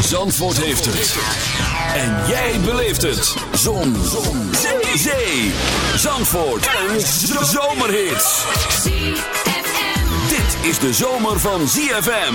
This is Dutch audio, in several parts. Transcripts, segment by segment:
Zandvoort heeft het. En jij beleeft het. Zon. Zon. Zee. Zee. Zandvoort. Een zomerhit. Dit is de zomer van ZFM.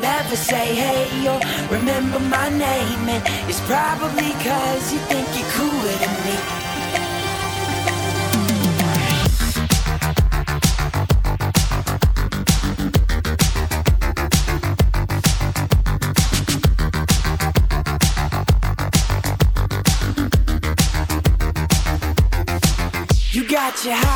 never say hey or remember my name. And it's probably cause you think you're cooler than me. You got your high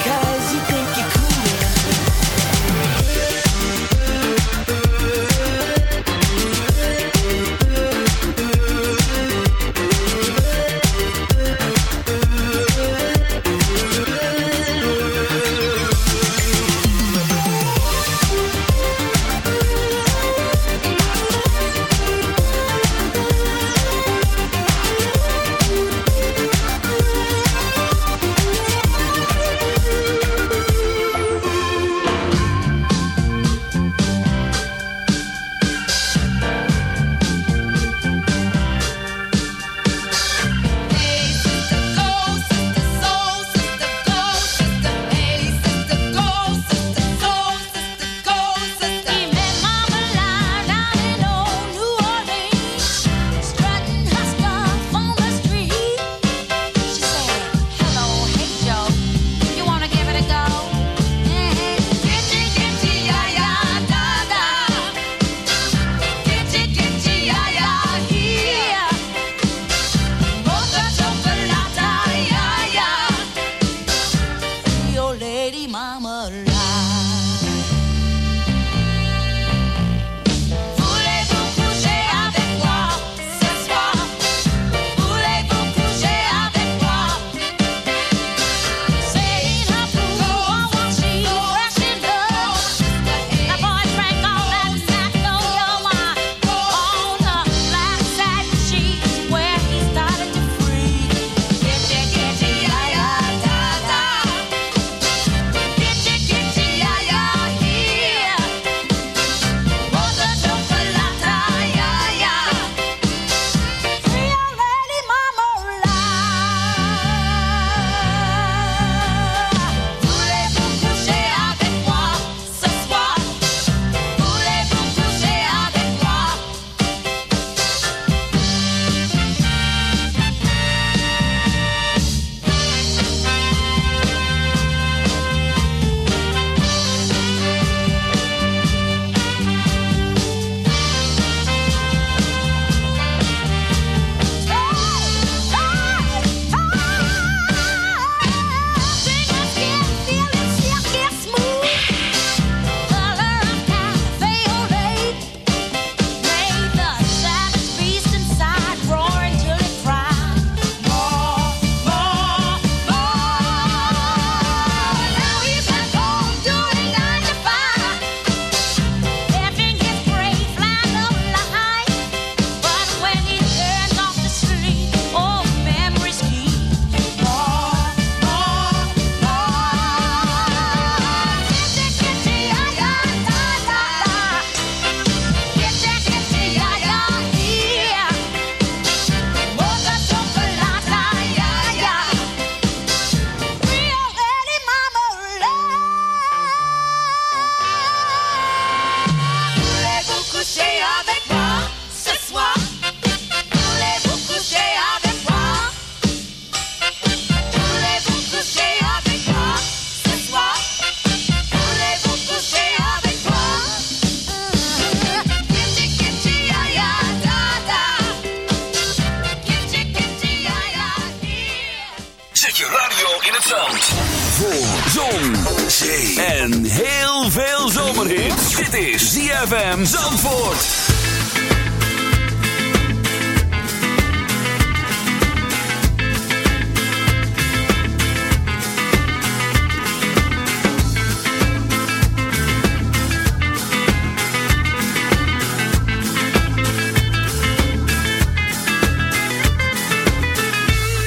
ZFM Zandvoort.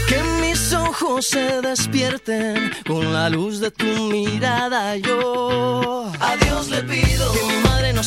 Que mis ojos se despierten con la luz de tu mirada. Yo a Dios le pido que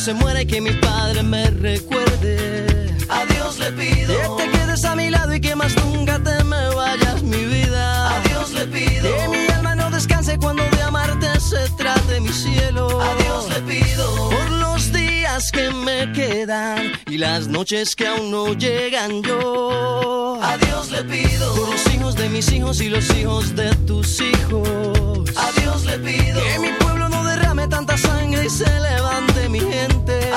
se muera y que mi padre me recuerde. A Dios le pido que te quedes a mi lado y que más nunca te me vayas, mi vida. A Dios le pido que mi alma no descanse cuando de amarte se trate mi cielo. A Dios le pido por los días que me quedan y las noches que aún no llegan yo. A Dios le pido por los hijos de mis hijos y los hijos de tus hijos. A Dios le pido que mi pueblo no derrame tanta sangre y se levante mi gente.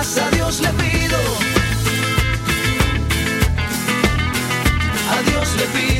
A Dios le pido. A Dios le pido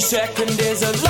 second is a lifetime,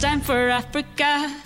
Time for Africa.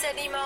se animan.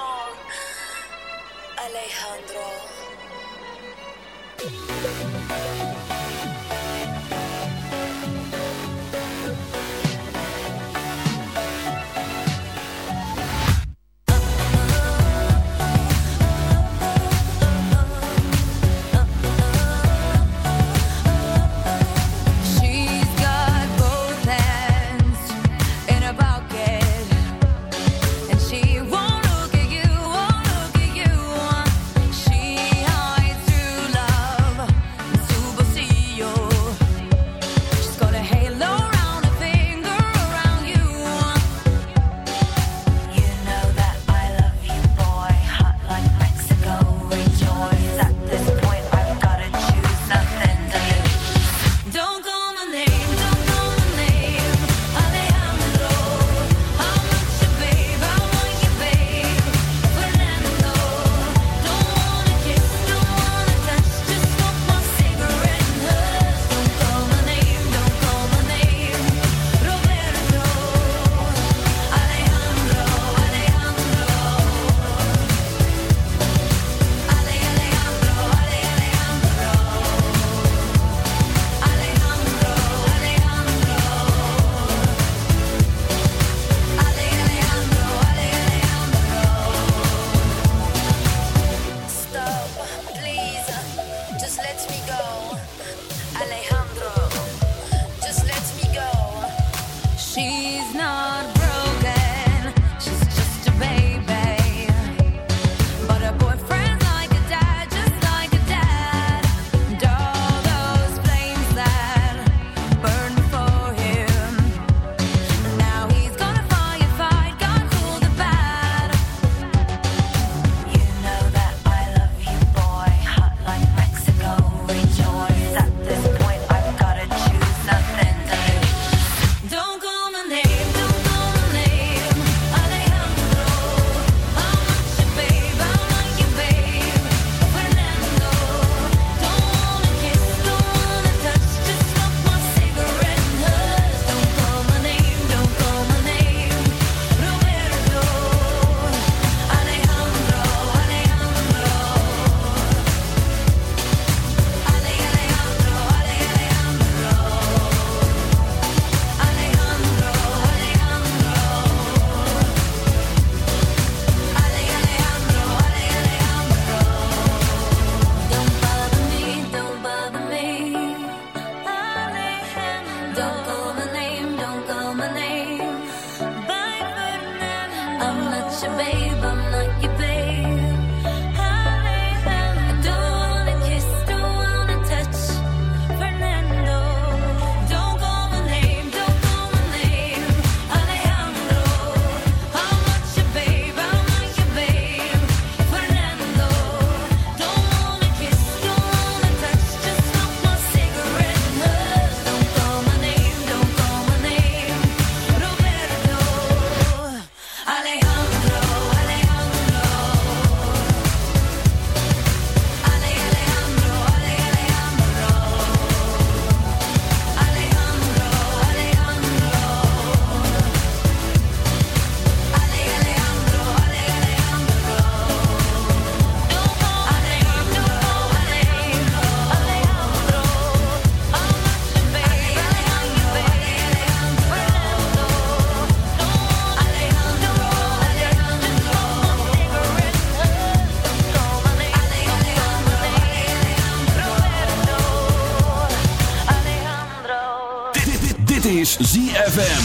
Zie ZFM.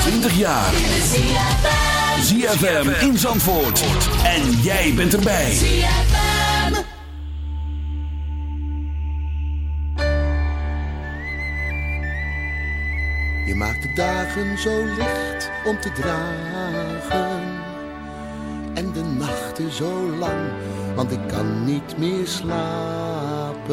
20 jaar. ZFM in Zandvoort. En jij bent erbij. ZFM. Je maakt de dagen zo licht om te dragen. En de nachten zo lang, want ik kan niet meer slapen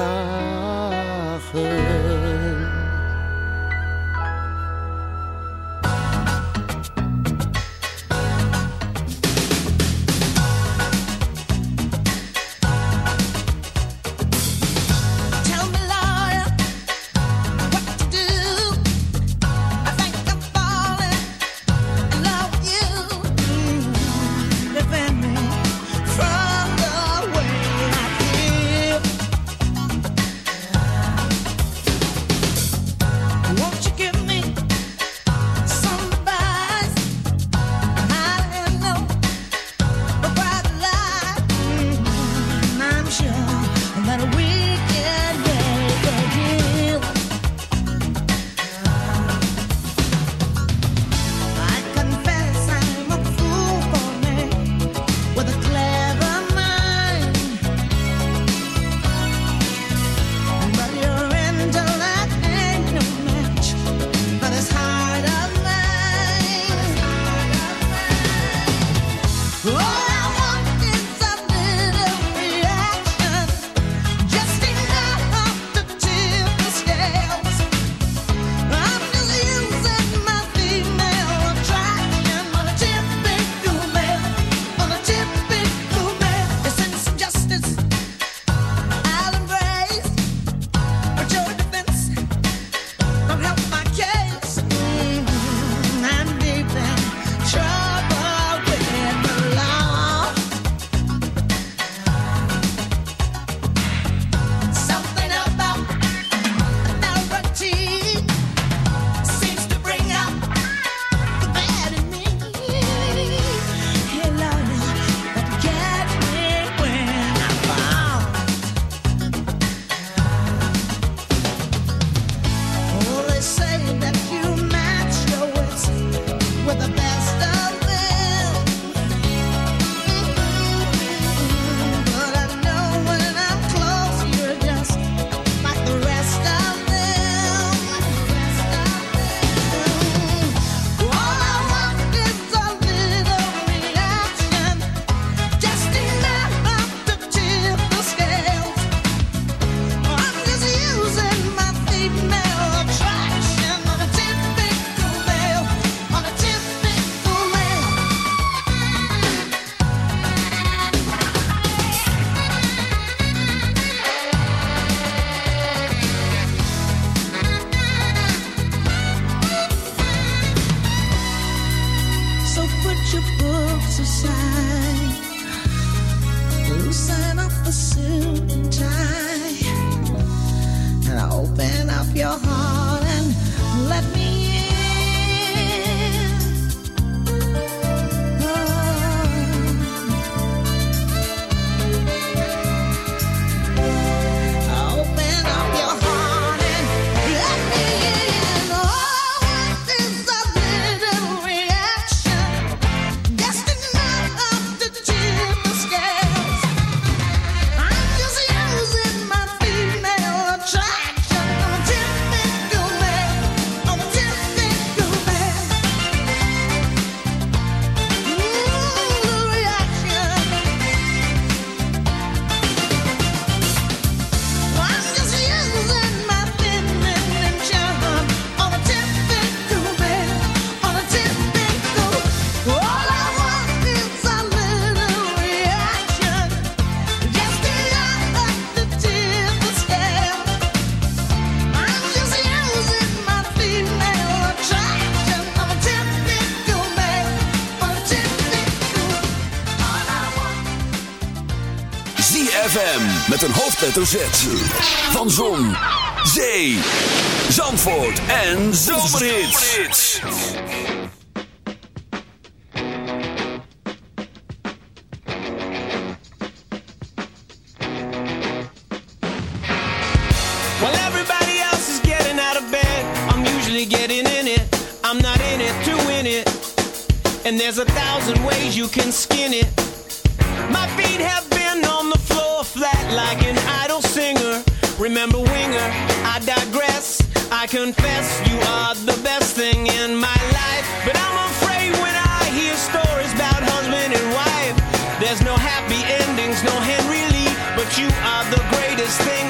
verdad. hoofdletter Van Zon, Zee, Zandvoort en Zomerhits. Well, everybody else is getting out of bed. I'm usually getting in it. I'm not in it to win it. And there's a thousand ways you can skin it. My feet have like an idol singer. Remember, winger, I digress. I confess you are the best thing in my life. But I'm afraid when I hear stories about husband and wife, there's no happy endings, no Henry Lee. But you are the greatest thing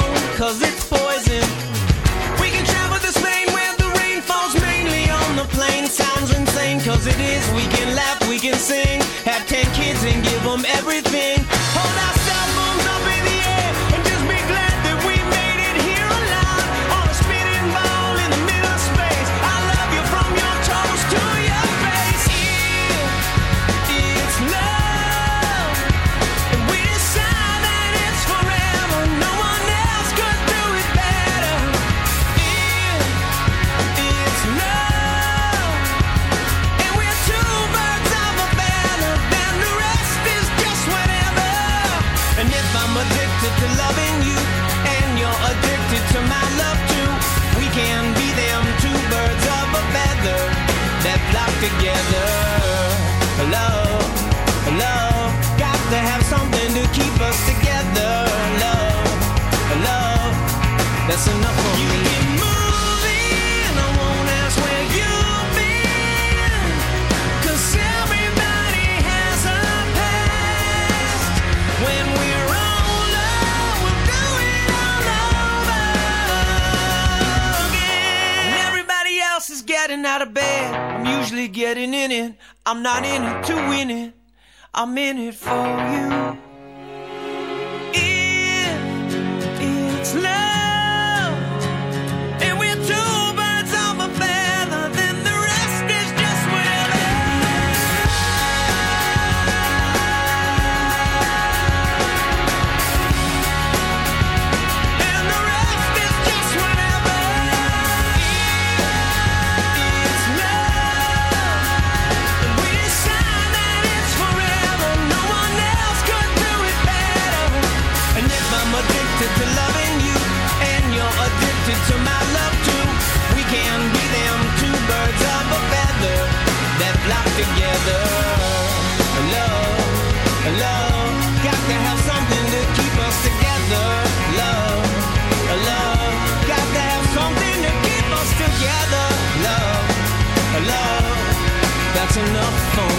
Up. phone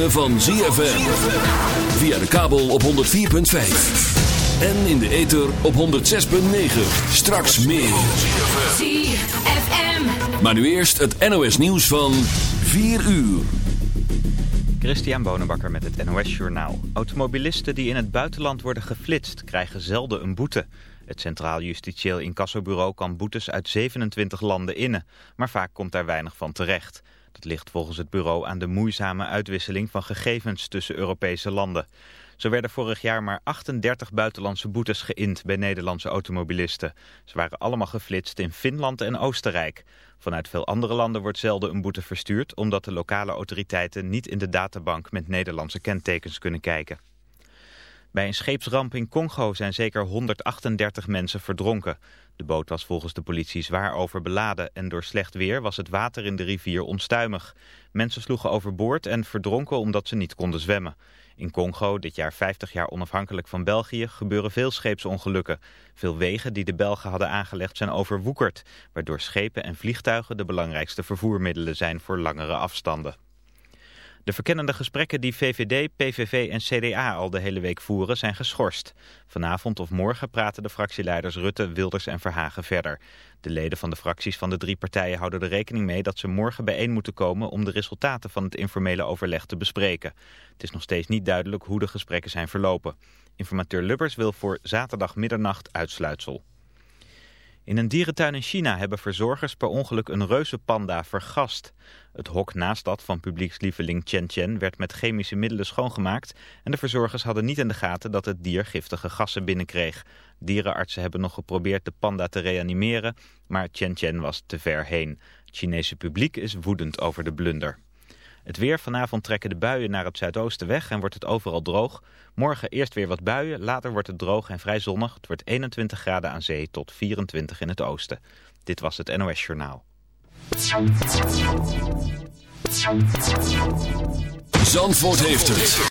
ritme van ZFM. Via de kabel op 104.5. En in de ether op 106.9. Straks meer. ZFM. Maar nu eerst het NOS nieuws van 4 uur. Christian Bonenbakker met het NOS Journaal. Automobilisten die in het buitenland worden geflitst krijgen zelden een boete. Het Centraal Justitieel Incassobureau kan boetes uit 27 landen innen. Maar vaak komt daar weinig van terecht. Dat ligt volgens het bureau aan de moeizame uitwisseling van gegevens tussen Europese landen. Zo werden vorig jaar maar 38 buitenlandse boetes geïnd bij Nederlandse automobilisten. Ze waren allemaal geflitst in Finland en Oostenrijk. Vanuit veel andere landen wordt zelden een boete verstuurd... omdat de lokale autoriteiten niet in de databank met Nederlandse kentekens kunnen kijken. Bij een scheepsramp in Congo zijn zeker 138 mensen verdronken. De boot was volgens de politie zwaar overbeladen en door slecht weer was het water in de rivier onstuimig. Mensen sloegen overboord en verdronken omdat ze niet konden zwemmen. In Congo, dit jaar 50 jaar onafhankelijk van België, gebeuren veel scheepsongelukken. Veel wegen die de Belgen hadden aangelegd zijn overwoekerd, waardoor schepen en vliegtuigen de belangrijkste vervoermiddelen zijn voor langere afstanden. De verkennende gesprekken die VVD, PVV en CDA al de hele week voeren zijn geschorst. Vanavond of morgen praten de fractieleiders Rutte, Wilders en Verhagen verder. De leden van de fracties van de drie partijen houden er rekening mee dat ze morgen bijeen moeten komen om de resultaten van het informele overleg te bespreken. Het is nog steeds niet duidelijk hoe de gesprekken zijn verlopen. Informateur Lubbers wil voor zaterdag middernacht uitsluitsel. In een dierentuin in China hebben verzorgers per ongeluk een reuzenpanda vergast. Het hok naast dat van publiekslieveling Chen Chen werd met chemische middelen schoongemaakt... en de verzorgers hadden niet in de gaten dat het dier giftige gassen binnenkreeg. Dierenartsen hebben nog geprobeerd de panda te reanimeren, maar Chen Chen was te ver heen. Het Chinese publiek is woedend over de blunder. Het weer vanavond trekken de buien naar het zuidoosten weg en wordt het overal droog. Morgen eerst weer wat buien, later wordt het droog en vrij zonnig. Het wordt 21 graden aan zee tot 24 in het oosten. Dit was het NOS Journaal. Zandvoort heeft het.